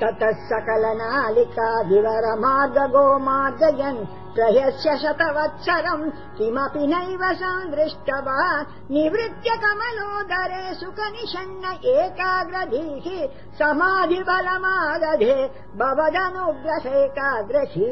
ततः सकलनालिका नालिकाधिवर मार्ग शतवत्सरम् किमपि नैव सन्दृष्टवान् निवृत्य कमलोदरे सुखनिषण्ण एकाग्रधीः समाधिबलमादधे भवदनुग्रसेकाग्रही